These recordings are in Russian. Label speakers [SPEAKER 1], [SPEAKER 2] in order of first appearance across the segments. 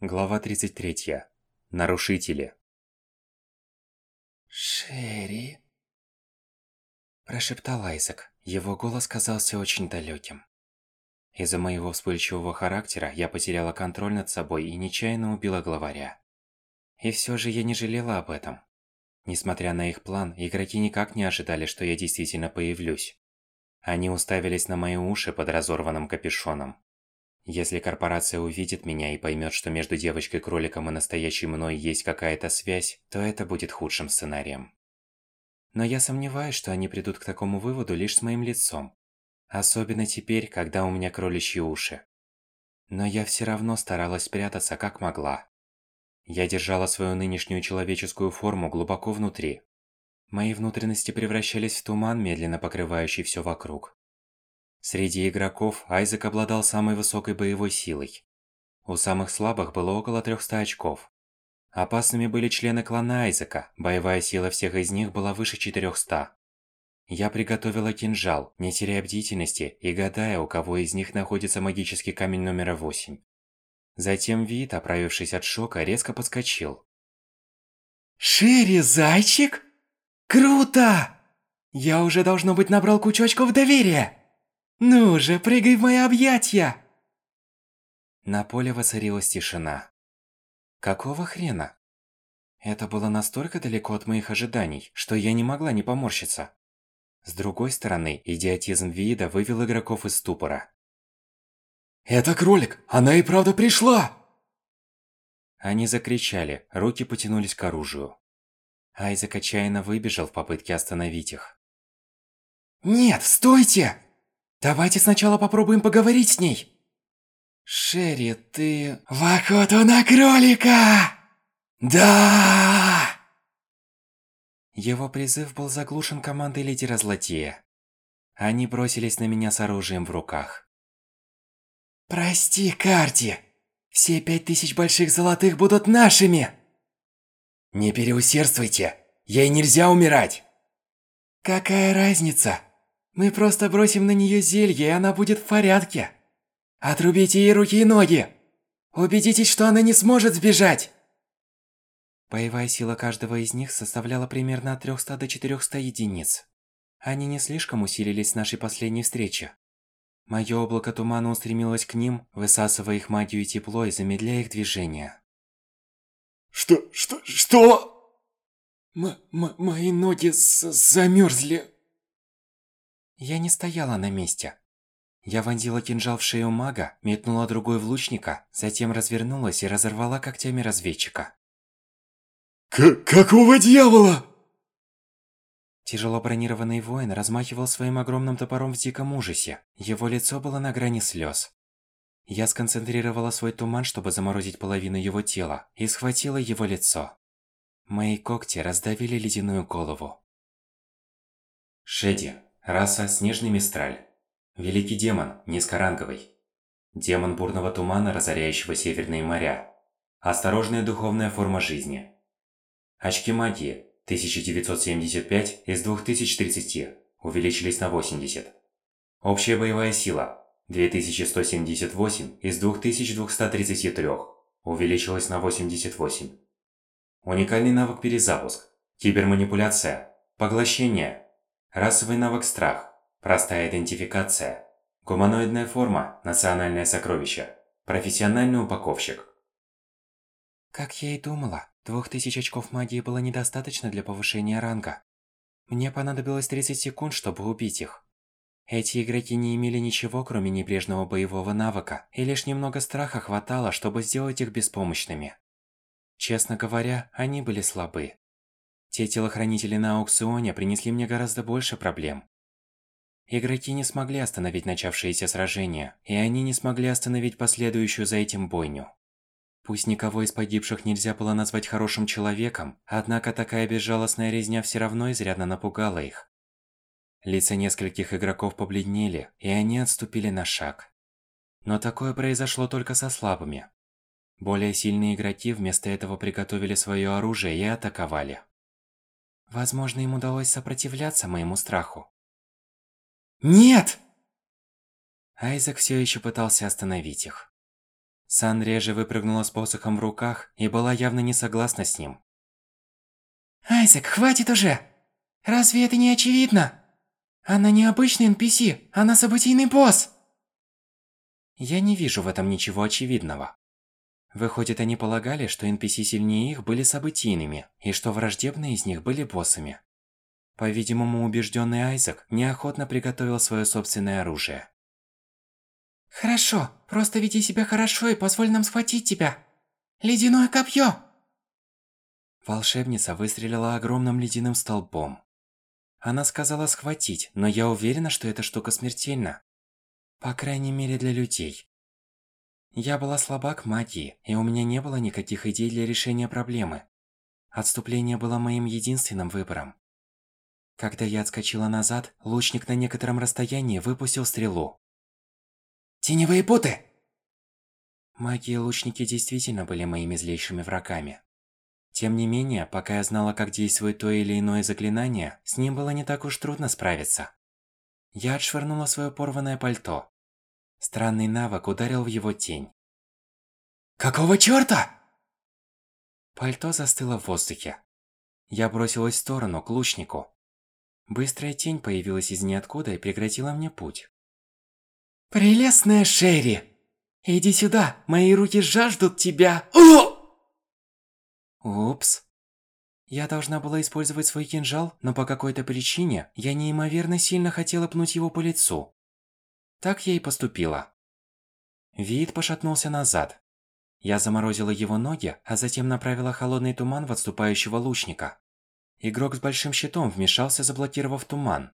[SPEAKER 1] Глава 33. Нарушители.
[SPEAKER 2] «Шерри?» Прошептал Айзек. Его голос казался очень далеким. Из-за моего вспыльчивого характера я потеряла контроль над собой и нечаянно убила главаря. И все же я не жалела об этом. Несмотря на их план, игроки никак не ожидали, что я действительно появлюсь. Они уставились на мои уши под разорванным капюшоном. Если корпорация увидит меня и поймет, что между девочкой-кроликом и настоящей мной есть какая-то связь, то это будет худшим сценарием. Но я сомневаюсь, что они придут к такому выводу лишь с моим лицом. Особенно теперь, когда у меня кроличьи уши. Но я все равно старалась спрятаться как могла. Я держала свою нынешнюю человеческую форму глубоко внутри. Мои внутренности превращались в туман, медленно покрывающий все вокруг. Среди игроков Айзек обладал самой высокой боевой силой. У самых слабых было около 300 очков. Опасными были члены клана Айзека, боевая сила всех из них была выше 400. Я приготовила кинжал, не теряя бдительности и гадая, у кого из них находится магический камень номера 8. Затем Вит, оправившись от шока, резко подскочил.
[SPEAKER 3] «Шерри, зайчик? Круто! Я уже, должно быть, набрал кучу очков доверия!» «Ну же, прыгай в мои объятия!»
[SPEAKER 2] На поле воцарилась тишина. Какого хрена? Это было настолько далеко от моих ожиданий, что я не могла не поморщиться. С другой стороны, идиотизм вида вывел игроков из ступора.
[SPEAKER 3] «Это кролик! Она и правда пришла!»
[SPEAKER 2] Они закричали, руки потянулись к оружию. Айзек отчаянно выбежал в попытке остановить их.
[SPEAKER 3] «Нет, стойте!» Давайте сначала попробуем поговорить с ней.
[SPEAKER 2] Шерри, ты...
[SPEAKER 3] В охоту на кролика! Да!
[SPEAKER 2] Его призыв был заглушен командой лидера Златея. Они бросились на меня с оружием в руках.
[SPEAKER 3] Прости, Карти. Все пять тысяч больших золотых будут нашими. Не переусердствуйте. Ей нельзя умирать. Какая разница? Мы просто бросим на нее зелье, и она будет в порядке. Отрубите ей руки и ноги. Убедитесь, что она не сможет сбежать.
[SPEAKER 2] Боевая сила каждого из них составляла примерно от 300 до 400 единиц. Они не слишком усилились с нашей последней встречи. Мое облако тумана устремилось к ним, высасывая их магию и тепло и замедляя их движение.
[SPEAKER 3] Что? Что? Что? М м мои ноги замерзли.
[SPEAKER 2] Я не стояла на месте. Я вонзила кинжал в шею мага, метнула другой в лучника, затем развернулась и разорвала когтями разведчика.
[SPEAKER 3] К какого дьявола?
[SPEAKER 2] Тяжело бронированный воин размахивал своим огромным топором в диком ужасе. Его лицо было на грани слез. Я сконцентрировала свой туман, чтобы заморозить половину его тела, и схватила его лицо. Мои когти раздавили ледяную голову. Шеди, Раса Снежный Мистраль. Великий демон, низкоранговый. Демон бурного тумана, разоряющего северные моря. Осторожная духовная форма жизни. Очки магии 1975 из 2030 увеличились на 80. Общая боевая сила 2178 из 2233 увеличилась на 88. Уникальный навык перезапуск. Киберманипуляция. Поглощение. Расовый навык страх. Простая идентификация. Гуманоидная форма. Национальное сокровище. Профессиональный упаковщик. Как я и думала, двух тысяч очков магии было недостаточно для повышения ранга. Мне понадобилось 30 секунд, чтобы убить их. Эти игроки не имели ничего, кроме небрежного боевого навыка, и лишь немного страха хватало, чтобы сделать их беспомощными. Честно говоря, они были слабы. Те телохранители на аукционе принесли мне гораздо больше проблем. Игроки не смогли остановить начавшееся сражение, и они не смогли остановить последующую за этим бойню. Пусть никого из погибших нельзя было назвать хорошим человеком, однако такая безжалостная резня все равно изрядно напугала их. Лица нескольких игроков побледнели, и они отступили на шаг. Но такое произошло только со слабыми. Более сильные игроки вместо этого приготовили свое оружие и атаковали. Возможно, им удалось сопротивляться моему страху.
[SPEAKER 3] Нет!
[SPEAKER 2] Айзек все еще пытался остановить их. Сандрия же выпрыгнула с посохом в руках и была явно не согласна с ним.
[SPEAKER 3] «Айзек, хватит уже! Разве это не очевидно? Она не обычный NPC, она событийный босс!»
[SPEAKER 2] Я не вижу в этом ничего очевидного. Выходит, они полагали, что NPC сильнее их были событийными, и что враждебные из них были боссами. По-видимому, убежденный Айзек неохотно приготовил свое собственное оружие.
[SPEAKER 3] «Хорошо, просто веди себя хорошо и позволь нам схватить тебя! Ледяное копье!»
[SPEAKER 2] Волшебница выстрелила огромным ледяным столбом. Она сказала схватить, но я уверена, что эта штука смертельна. По крайней мере для людей. Я была слаба к магии, и у меня не было никаких идей для решения проблемы. Отступление было моим единственным выбором. Когда я отскочила назад, лучник на некотором расстоянии выпустил стрелу.
[SPEAKER 3] «Теневые путы!»
[SPEAKER 2] Маги и лучники действительно были моими злейшими врагами. Тем не менее, пока я знала, как действует то или иное заклинание, с ним было не так уж трудно справиться. Я отшвырнула свое порванное пальто. Странный навык ударил в его тень.
[SPEAKER 3] «Какого чёрта?»
[SPEAKER 2] Пальто застыло в воздухе. Я бросилась в сторону, к лучнику. Быстрая тень появилась из ниоткуда и преградила мне путь.
[SPEAKER 3] «Прелестная Шерри! Иди сюда, мои руки жаждут тебя!»
[SPEAKER 2] Упс. Я должна была использовать свой кинжал, но по какой-то причине я неимоверно сильно хотела пнуть его по лицу. Так я и поступила. Вид пошатнулся назад. Я заморозила его ноги, а затем направила холодный туман в отступающего лучника. Игрок с большим щитом вмешался, заблокировав туман.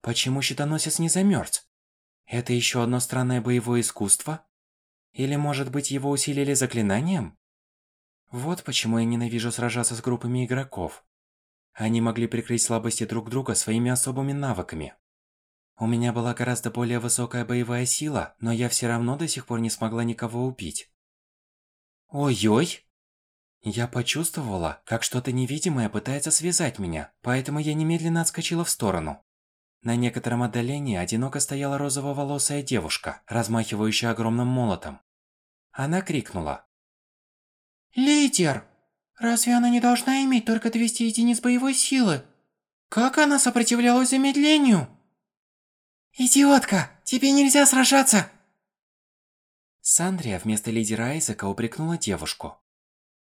[SPEAKER 2] Почему щитоносец не замерз? Это еще одно странное боевое искусство? Или, может быть, его усилили заклинанием? Вот почему я ненавижу сражаться с группами игроков. Они могли прикрыть слабости друг друга своими особыми навыками. У меня была гораздо более высокая боевая сила, но я все равно до сих пор не смогла никого убить. Ой-ой! Я почувствовала, как что-то невидимое пытается связать меня, поэтому я немедленно отскочила в сторону. На некотором отдалении одиноко стояла розово-волосая девушка, размахивающая огромным молотом. Она крикнула.
[SPEAKER 3] «Лидер! Разве она не должна иметь только 200 единиц боевой силы? Как она сопротивлялась замедлению?» «Идиотка! Тебе нельзя сражаться!»
[SPEAKER 2] Сандрия вместо лидера Айзека упрекнула девушку.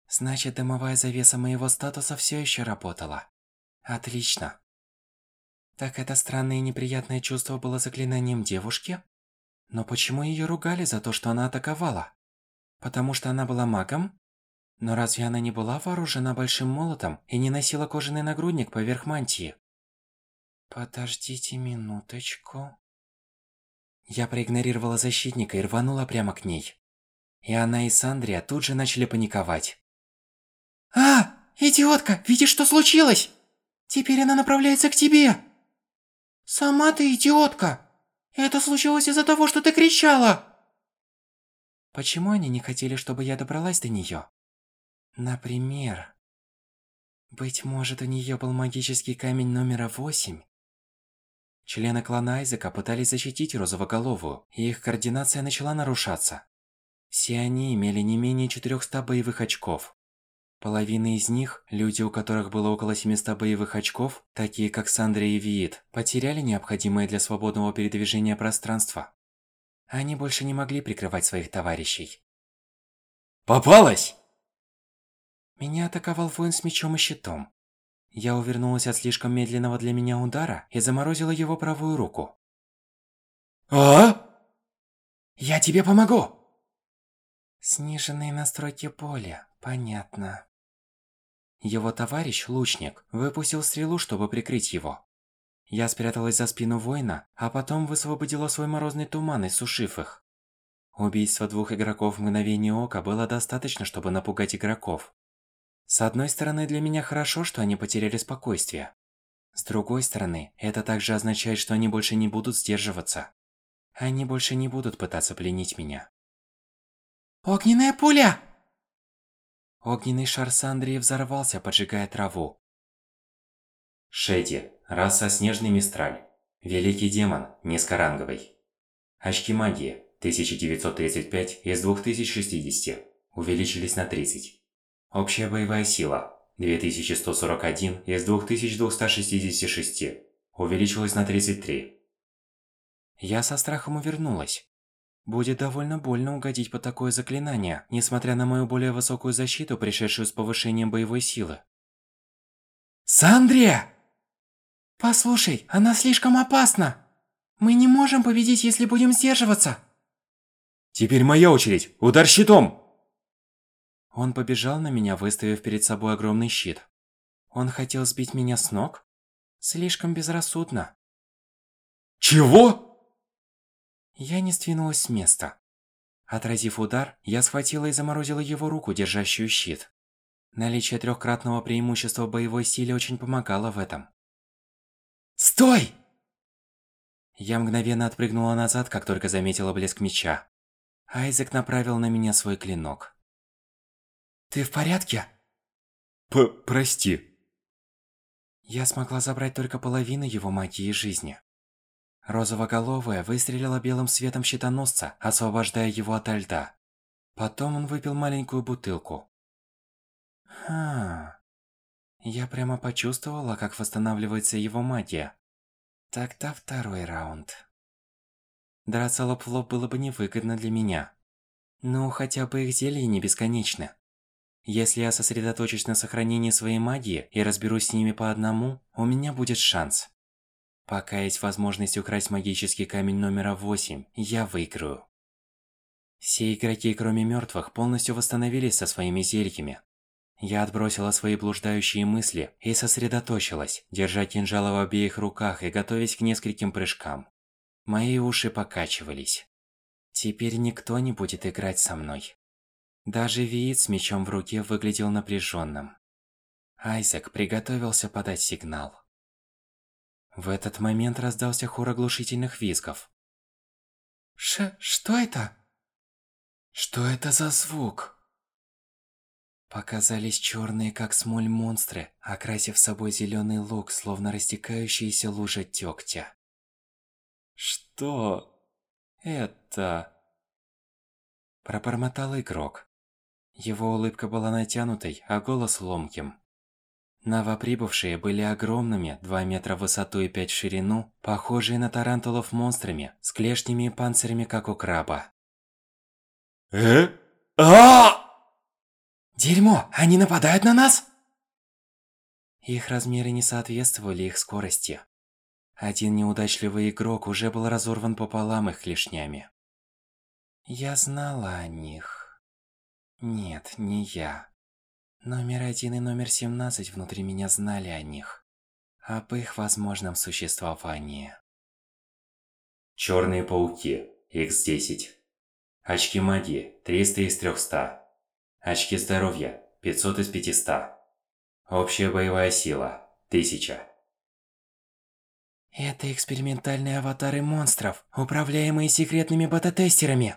[SPEAKER 2] Значит, дымовая завеса моего статуса все еще работала. Отлично. Так это странное и неприятное чувство было заклинанием девушки? Но почему ее ругали за то, что она атаковала? Потому что она была магом? Но разве она не была вооружена большим молотом и не носила кожаный нагрудник поверх мантии? Подождите минуточку. Я проигнорировала защитника и рванула прямо к ней. И она и Сандрия тут же начали паниковать.
[SPEAKER 3] «А, идиотка, видишь, что случилось? Теперь она направляется к тебе!» «Сама ты идиотка! Это случилось из-за того, что ты кричала!»
[SPEAKER 2] Почему они не хотели, чтобы я добралась до неё? Например... Быть может, у неё был магический камень номера восемь? Члены клана Айзека пытались защитить Розовоголовую, и их координация начала нарушаться. Все они имели не менее 400 боевых очков. Половина из них, люди, у которых было около 700 боевых очков, такие как Сандра и Виит, потеряли необходимое для свободного передвижения пространство. Они больше не могли прикрывать своих товарищей.
[SPEAKER 3] «Попалась!»
[SPEAKER 2] Меня атаковал воин с мечом и щитом. Я увернулась от слишком медленного для меня удара и заморозила его правую руку.
[SPEAKER 3] «А? Я тебе помогу!»
[SPEAKER 2] Сниженные настройки поля, понятно. Его товарищ, лучник, выпустил стрелу, чтобы прикрыть его. Я спряталась за спину воина, а потом высвободила свой морозный туман, иссушив их. Убийство двух игроков в мгновение ока было достаточно, чтобы напугать игроков. С одной стороны, для меня хорошо, что они потеряли спокойствие. С другой стороны, это также означает, что они больше не будут сдерживаться. Они больше не будут пытаться пленить меня.
[SPEAKER 3] «Огненная пуля!»
[SPEAKER 2] Огненный шар Сандрии взорвался, поджигая траву.
[SPEAKER 1] Шеди, раса Снежный Мистраль. Великий демон, низкоранговый. Очки магии,
[SPEAKER 2] 1935 из 2060 увеличились на 30. Общая боевая сила 2141 из 2266 увеличилась на 33.
[SPEAKER 1] Я со страхом увернулась. Будет довольно больно угодить под такое заклинание, несмотря на мою более высокую защиту, пришедшую с повышением боевой силы.
[SPEAKER 3] Сандрия!
[SPEAKER 4] Послушай, она слишком опасна. Мы не можем победить, если будем сдерживаться.
[SPEAKER 1] Теперь моя очередь. Удар щитом! Он побежал на меня, выставив перед собой огромный щит. Он хотел сбить меня с ног? Слишком безрассудно.
[SPEAKER 3] Чего?
[SPEAKER 1] Я не сдвинулась с места. Отразив удар, я схватила и заморозила его руку, держащую щит. Наличие трехкратного преимущества в боевой силе очень помогало в этом.
[SPEAKER 3] Стой!
[SPEAKER 1] Я мгновенно отпрыгнула назад, как только заметила блеск меча. Айзек направил на меня свой клинок.
[SPEAKER 4] Ты в порядке?
[SPEAKER 3] П прости.
[SPEAKER 1] Я смогла забрать только половину его магии жизни. Розовоголовая выстрелила белым светом щитоносца, освобождая его от льда. Потом он выпил маленькую бутылку. Ха. Я прямо почувствовала, как восстанавливается его магия. Тогда второй раунд. Драться лоб в лоб было бы невыгодно для меня. Ну, хотя бы их зелья не бесконечны. Если я сосредоточусь на сохранении своей магии и разберусь с ними по одному, у меня будет шанс. Пока есть возможность украсть магический камень номера 8, я выиграю. Все игроки, кроме мертвых, полностью восстановились со своими зельями. Я отбросила свои блуждающие мысли и сосредоточилась, держа кинжалы в обеих руках и готовясь к нескольким прыжкам. Мои уши покачивались. Теперь никто не будет играть со мной. Даже Виит с мечом в руке выглядел напряженным. Айзек приготовился подать сигнал. В этот момент раздался хор оглушительных визгов.
[SPEAKER 4] Ш... что это?
[SPEAKER 3] Что это за звук?
[SPEAKER 1] Показались черные, как смоль, монстры, окрасив собой зеленый лук, словно растекающаяся лужа дегтя. Что это? Пробормотал игрок. Его улыбка была натянутой, а голос ломким. Новоприбывшие были огромными, 2 метра в высоту и 5 в ширину, похожие на тарантулов монстрами, с клешнями и панцирями, как у краба.
[SPEAKER 3] Э? а
[SPEAKER 4] Дерьмо, они нападают на нас?
[SPEAKER 1] Их размеры не соответствовали их скорости. Один неудачливый игрок уже был разорван пополам их клешнями. Я знала о них. Нет, не я. Номер один и номер 17 внутри меня знали о них. Об их возможном существовании.
[SPEAKER 2] Черные пауки. X10. Очки магии. 300 из 300. Очки здоровья. 500 из 500. Общая боевая сила. 1000.
[SPEAKER 4] Это экспериментальные аватары монстров, управляемые секретными бета-тестерами.